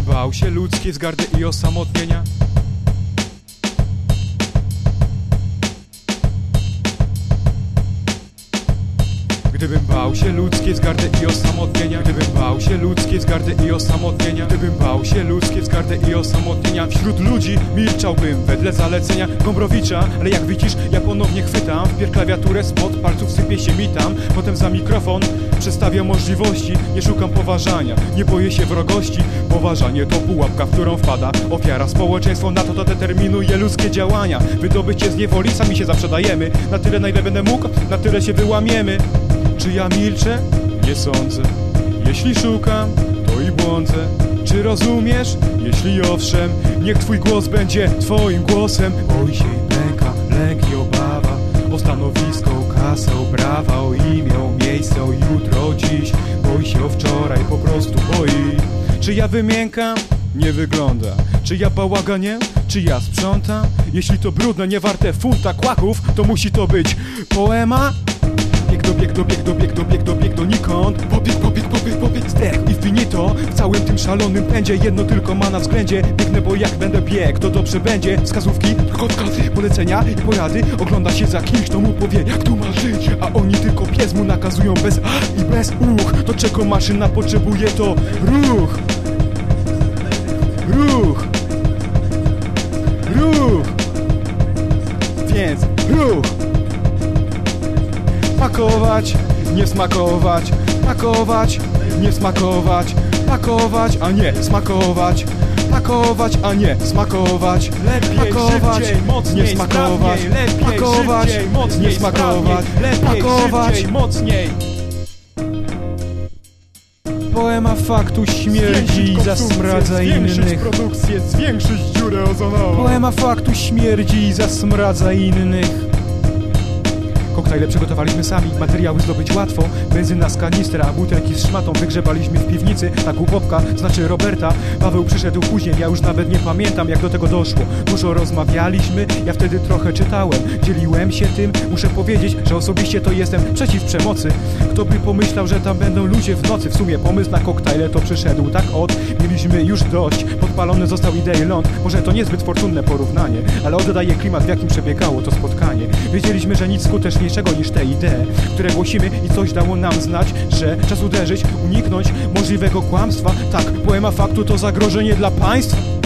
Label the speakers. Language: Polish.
Speaker 1: bał się ludzkiej wzgardy i osamotnienia. Gdybym bał się ludzkiej wzgardy i osamotnienia Gdybym bał się ludzkiej wzgardy i osamotnienia Gdybym bał się ludzkiej wzgardy i osamotnienia. Wśród ludzi milczałbym wedle zalecenia Gombrowicza Ale jak widzisz, ja ponownie chwytam W pier klawiaturę spod palców sypie się mi tam Potem za mikrofon przedstawiam możliwości Nie szukam poważania, nie boję się wrogości Poważanie to pułapka, w którą wpada ofiara Społeczeństwo na to to determinuje ludzkie działania Wydobycie z niewoli, sami się zaprzedajemy Na tyle na ile będę mógł, na tyle się wyłamiemy czy ja milczę? Nie sądzę. Jeśli szukam, to i błądzę. Czy rozumiesz? Jeśli owszem, niech twój głos będzie twoim głosem. I pęka, lęk i obawa. O stanowisko, kasę, o prawa, o imię, miejsce, o jutro, dziś. Boi się o wczoraj, po prostu boi. Czy ja wymiękam? Nie wygląda. Czy ja bałaganie? Czy ja sprzątam? Jeśli to brudne, nie warte funta kłaków, to musi to być poema? Bieg do bieg do bieg do bieg do bieg do bieg donikąd Pobieg, finito W całym tym szalonym pędzie. Jedno tylko ma na względzie. Biegnę, bo jak będę bieg, to dobrze będzie. Wskazówki, odkazy, polecenia i porady. Ogląda się za kimś, kto mu powie, jak tu ma żyć. A oni tylko pies mu nakazują bez a i bez uch. To czego maszyna potrzebuje to ruch. Ruch. Ruch. Więc ruch Pakować, nie smakować, pakować, nie smakować, pakować, a nie smakować. Pakować, a nie smakować.
Speaker 2: Lepiej,
Speaker 1: pakować,
Speaker 2: szybciej, mocniej,
Speaker 1: nie smakować.
Speaker 2: sprawniej, lepiej,
Speaker 1: pakować,
Speaker 2: szybciej, mocniej,
Speaker 1: nie smakować.
Speaker 2: lepiej,
Speaker 1: pakować.
Speaker 2: szybciej, mocniej.
Speaker 1: Poema faktu śmierdzi i zasmradza innych.
Speaker 2: produkcję, zwiększyć dziurę ozonową.
Speaker 1: Poema faktu śmierdzi i zasmradza innych. Koktajle przygotowaliśmy sami, materiały zdobyć łatwo. Benzyna z kanistra, butelki z szmatą wygrzebaliśmy w piwnicy. Ta głupopka, znaczy Roberta. Paweł przyszedł później, ja już nawet nie pamiętam jak do tego doszło. Dużo rozmawialiśmy, ja wtedy trochę czytałem. Dzieliłem się tym, muszę powiedzieć, że osobiście to jestem przeciw przemocy. Kto by pomyślał, że tam będą ludzie w nocy? W sumie pomysł na koktajle to przyszedł tak od. Mieliśmy już dość, podpalony został idei ląd. Może to niezbyt fortunne porównanie Ale oddaje klimat w jakim przebiegało to spotkanie. Wiedzieliśmy, że nic skuteczniejszego niż te idee Które głosimy i coś dało nam znać Że czas uderzyć, uniknąć możliwego kłamstwa. Tak, poema faktu to zagrożenie dla państwa